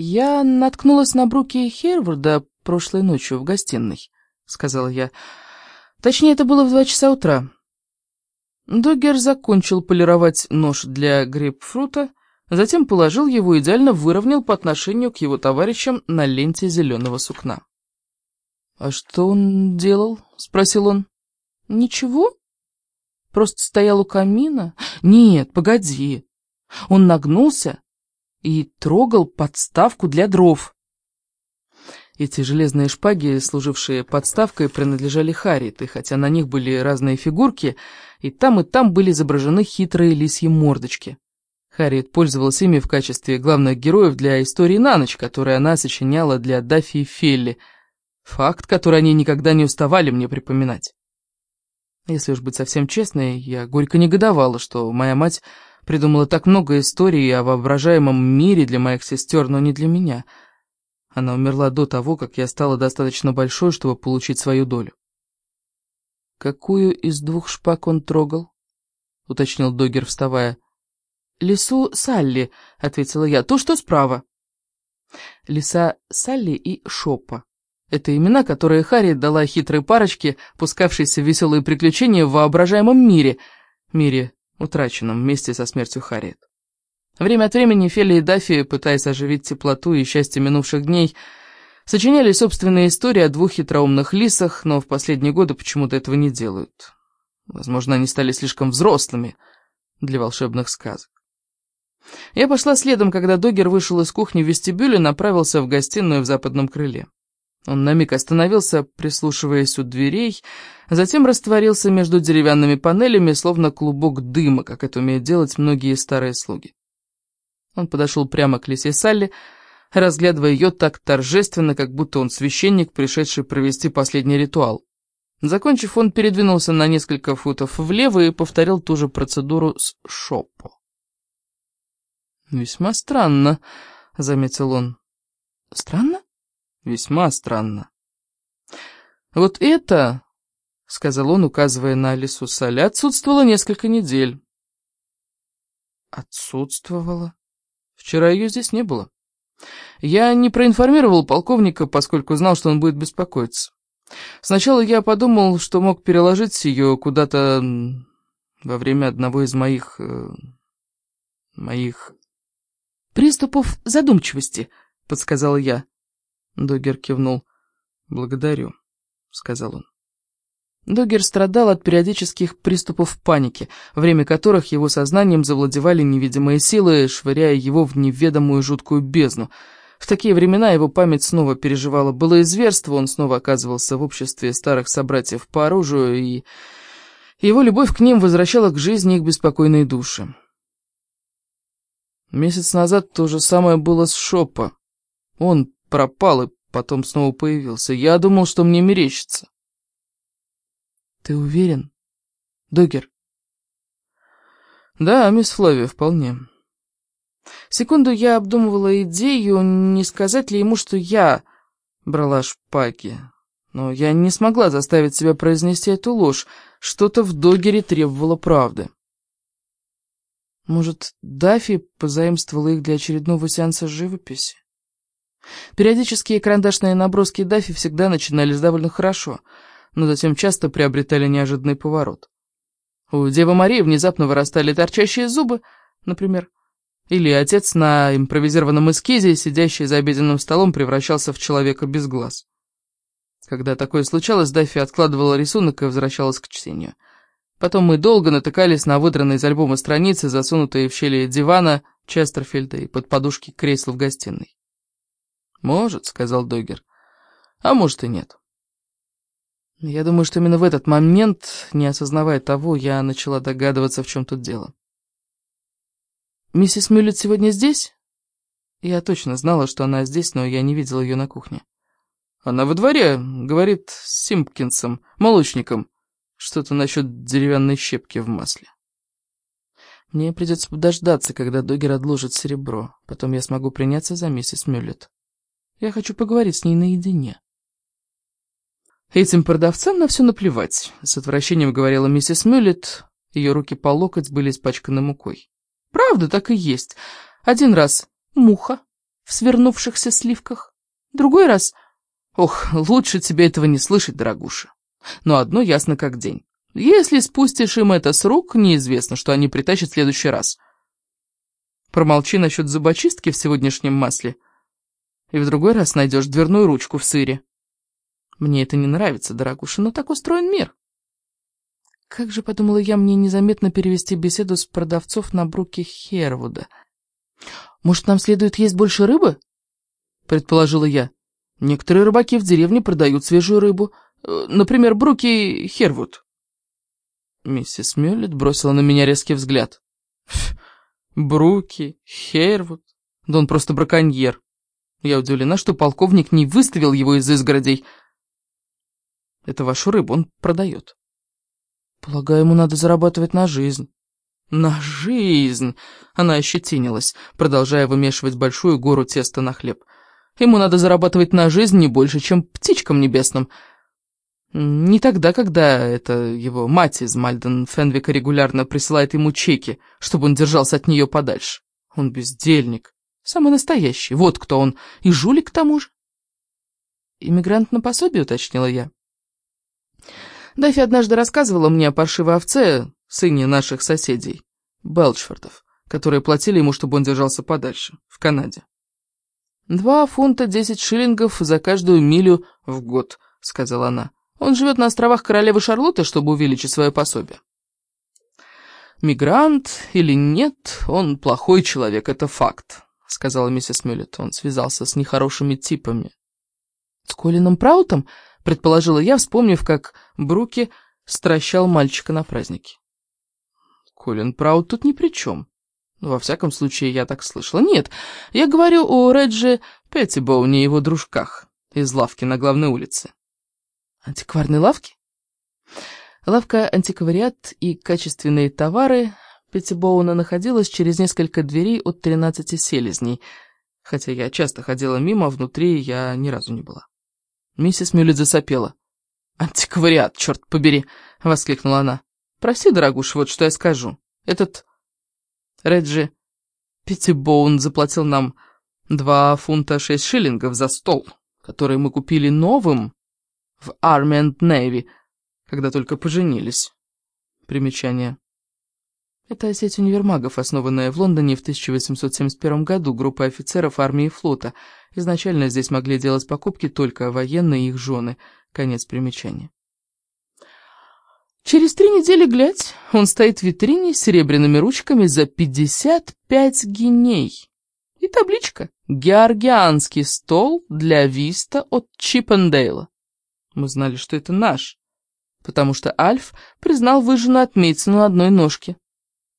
«Я наткнулась на Бруки Херварда прошлой ночью в гостиной», — сказала я. «Точнее, это было в два часа утра». Доггер закончил полировать нож для грейпфрута, затем положил его идеально выровнял по отношению к его товарищам на ленте зеленого сукна. «А что он делал?» — спросил он. «Ничего. Просто стоял у камина. Нет, погоди. Он нагнулся и трогал подставку для дров». Эти железные шпаги, служившие подставкой, принадлежали Харриет, и хотя на них были разные фигурки, и там и там были изображены хитрые лисьи мордочки. Харриет пользовалась ими в качестве главных героев для истории на ночь, которые она сочиняла для Даффи и Фелли. Факт, который они никогда не уставали мне припоминать. Если уж быть совсем честной, я горько негодовала, что моя мать придумала так много историй о воображаемом мире для моих сестер, но не для меня — она умерла до того, как я стала достаточно большой, чтобы получить свою долю. «Какую из двух шпаг он трогал?» — уточнил Догер, вставая. «Лису Салли», — ответила я, — «то, что справа». Лиса Салли и Шоппа. Это имена, которые Харри дала хитрой парочке, пускавшейся в веселые приключения в воображаемом мире, мире, утраченном вместе со смертью Харриет. Время от времени Фелли и Даффи, пытаясь оживить теплоту и счастье минувших дней, сочиняли собственные истории о двух хитроумных лисах, но в последние годы почему-то этого не делают. Возможно, они стали слишком взрослыми для волшебных сказок. Я пошла следом, когда Догер вышел из кухни в вестибюле и направился в гостиную в западном крыле. Он на миг остановился, прислушиваясь у дверей, затем растворился между деревянными панелями, словно клубок дыма, как это умеют делать многие старые слуги. Он подошел прямо к лисе Салли, разглядывая ее так торжественно, как будто он священник, пришедший провести последний ритуал. Закончив, он передвинулся на несколько футов влево и повторил ту же процедуру с Шоппо. «Весьма странно», — заметил он. «Странно?» «Весьма странно». «Вот это», — сказал он, указывая на лесу Салли, — «отсутствовало несколько недель». «Отсутствовало?» Вчера ее здесь не было. Я не проинформировал полковника, поскольку знал, что он будет беспокоиться. Сначала я подумал, что мог переложить ее куда-то во время одного из моих... Э, моих... «Приступов задумчивости», — подсказал я. Догер кивнул. «Благодарю», — сказал он. Догер страдал от периодических приступов паники, время которых его сознанием завладевали невидимые силы, швыряя его в неведомую жуткую бездну. В такие времена его память снова переживала былое зверство, он снова оказывался в обществе старых собратьев по оружию, и его любовь к ним возвращала к жизни их беспокойные души. Месяц назад то же самое было с Шоппа. Он пропал и потом снова появился. Я думал, что мне мерещится. Ты уверен, Догер? Да, мисс Флавия, вполне. Секунду я обдумывала идею, не сказать ли ему, что я брала шпаги. Но я не смогла заставить себя произнести эту ложь. Что-то в Догере требовало правды. Может, Даффи позаимствовала их для очередного сеанса живописи? Периодические карандашные наброски Даффи всегда начинались довольно хорошо — но затем часто приобретали неожиданный поворот. У Девы Марии внезапно вырастали торчащие зубы, например. Или отец на импровизированном эскизе, сидящий за обеденным столом, превращался в человека без глаз. Когда такое случалось, Даффи откладывала рисунок и возвращалась к чтению. Потом мы долго натыкались на выдранные из альбома страницы, засунутые в щели дивана Честерфильда и под подушки кресла в гостиной. «Может», — сказал Догер. «А может и нет». Я думаю, что именно в этот момент, не осознавая того, я начала догадываться, в чем тут дело. «Миссис Мюллет сегодня здесь?» Я точно знала, что она здесь, но я не видела ее на кухне. «Она во дворе, — говорит с Симпкинсом, молочником, что-то насчет деревянной щепки в масле». Мне придется подождаться, когда Догер отложит серебро. Потом я смогу приняться за миссис Мюллет. Я хочу поговорить с ней наедине. «Этим продавцам на все наплевать», — с отвращением говорила миссис Мюллет. Ее руки по локоть были испачканы мукой. «Правда, так и есть. Один раз муха, в свернувшихся сливках. Другой раз... Ох, лучше тебе этого не слышать, дорогуша. Но одно ясно как день. Если спустишь им это с рук, неизвестно, что они притащат в следующий раз. Промолчи насчет зубочистки в сегодняшнем масле, и в другой раз найдешь дверную ручку в сыре. Мне это не нравится, дорогуша, но так устроен мир. Как же, подумала я, мне незаметно перевести беседу с продавцов на бруки Хервуда. Может, нам следует есть больше рыбы? Предположила я. Некоторые рыбаки в деревне продают свежую рыбу. Э, например, бруки Хервуд. Миссис Мюллет бросила на меня резкий взгляд. Бруки, Хервуд, да он просто браконьер. Я удивлена, что полковник не выставил его из изгородей. Это вашу рыбу он продает. Полагаю, ему надо зарабатывать на жизнь. На жизнь! Она ощетинилась, продолжая вымешивать большую гору теста на хлеб. Ему надо зарабатывать на жизнь не больше, чем птичкам небесным. Не тогда, когда это его мать из Мальден Фенвика регулярно присылает ему чеки, чтобы он держался от нее подальше. Он бездельник. Самый настоящий. Вот кто он. И жулик к тому же. «Иммигрант на пособие», — уточнила я. Даффи однажды рассказывала мне о паршивой овце, сыне наших соседей, Белчфордов, которые платили ему, чтобы он держался подальше, в Канаде. «Два фунта десять шиллингов за каждую милю в год», — сказала она. «Он живет на островах королевы Шарлотты, чтобы увеличить свое пособие». «Мигрант или нет, он плохой человек, это факт», — сказала миссис Мюллет. Он связался с нехорошими типами. «С Колином Праутом?» предположила я, вспомнив, как Бруки стращал мальчика на празднике. Колин Праут тут ни при чем. Во всяком случае, я так слышала. Нет, я говорю о Реджи Петтибоуне и его дружках из лавки на главной улице. Антикварной лавки? Лавка «Антиквариат» и качественные товары Петтибоуна находилась через несколько дверей от тринадцати селезней, хотя я часто ходила мимо, внутри я ни разу не была. Миссис Мюллет засопела. «Антиквариат, черт побери!» — воскликнула она. «Прости, дорогуш, вот что я скажу. Этот Реджи Петтибоун заплатил нам два фунта шесть шиллингов за стол, который мы купили новым в Army and Navy, когда только поженились». Примечание. Это сеть универмагов, основанная в Лондоне в 1871 году группой офицеров армии и флота. Изначально здесь могли делать покупки только военные и их жены. Конец примечания. Через три недели, глядь, он стоит в витрине с серебряными ручками за 55 геней. И табличка «Георгианский стол для виста от Чиппендейла». Мы знали, что это наш, потому что Альф признал выжженную отметину одной ножке.